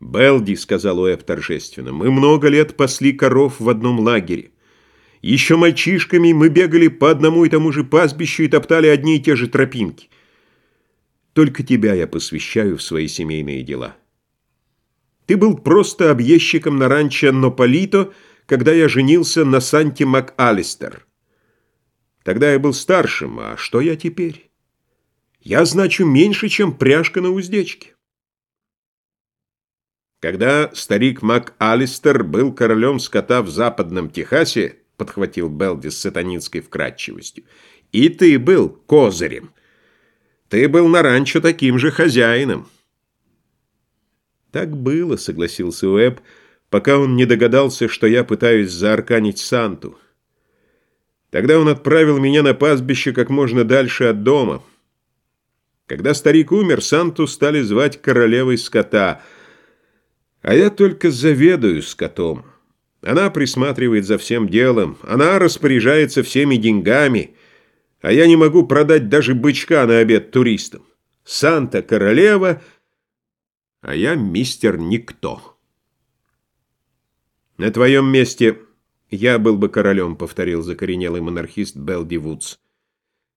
«Белди», — сказал Уэб торжественно, — «мы много лет пасли коров в одном лагере. Еще мальчишками мы бегали по одному и тому же пастбищу и топтали одни и те же тропинки. Только тебя я посвящаю в свои семейные дела. Ты был просто объездчиком на ранчо Нополито, когда я женился на Санте МакАлистер. Тогда я был старшим, а что я теперь? Я значу меньше, чем пряжка на уздечке. Когда старик МакАлистер был королем скота в западном Техасе, подхватил Белди с сатанинской вкратчивостью, и ты был козырем. Ты был на ранчо таким же хозяином. Так было, согласился Уэбб, пока он не догадался, что я пытаюсь заарканить Санту. Тогда он отправил меня на пастбище как можно дальше от дома. Когда старик умер, Санту стали звать королевой скота — а я только заведую скотом. Она присматривает за всем делом, она распоряжается всеми деньгами, а я не могу продать даже бычка на обед туристам. Санта-королева, а я мистер Никто. На твоем месте я был бы королем, повторил закоренелый монархист Белди Вудс.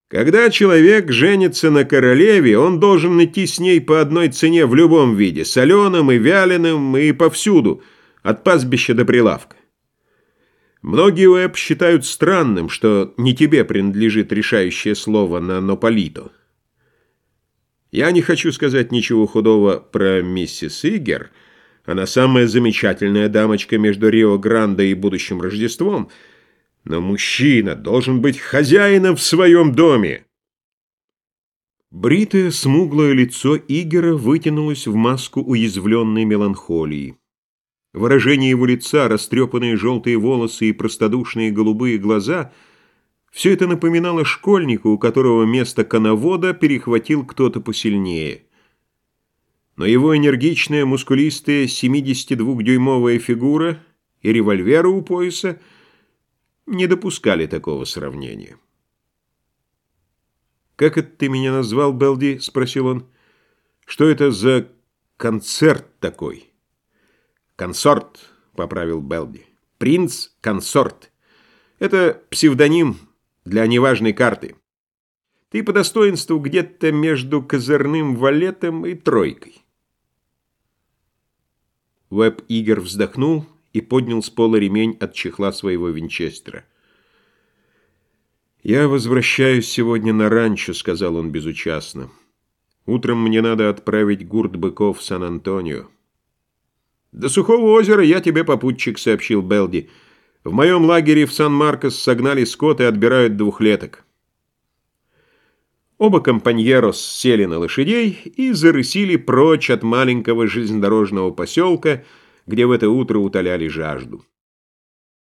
Когда человек женится на королеве, он должен идти с ней по одной цене в любом виде, соленым и вяленым, и повсюду, от пастбища до прилавка. Многие Уэб считают странным, что не тебе принадлежит решающее слово на Нополито. Я не хочу сказать ничего худого про миссис Игер. Она самая замечательная дамочка между Рио-Гранде и будущим Рождеством — но мужчина должен быть хозяином в своем доме. Бритое, смуглое лицо Игера вытянулось в маску уязвленной меланхолии. Выражение его лица, растрепанные желтые волосы и простодушные голубые глаза — все это напоминало школьника, у которого место коновода перехватил кто-то посильнее. Но его энергичная, мускулистая, 72-дюймовая фигура и револьвера у пояса — не допускали такого сравнения. «Как это ты меня назвал, Белди?» — спросил он. «Что это за концерт такой?» «Консорт», — поправил Белди. «Принц-консорт. Это псевдоним для неважной карты. Ты по достоинству где-то между козырным валетом и тройкой». Веб-Игер вздохнул и поднял с пола ремень от чехла своего винчестера. «Я возвращаюсь сегодня на ранчо», — сказал он безучастно. «Утром мне надо отправить гурт быков в Сан-Антонио». «До Сухого озера я тебе попутчик», — сообщил Белди. «В моем лагере в Сан-Маркос согнали скот и отбирают двухлеток». Оба компаньерос сели на лошадей и зарысили прочь от маленького железнодорожного поселка, где в это утро утоляли жажду.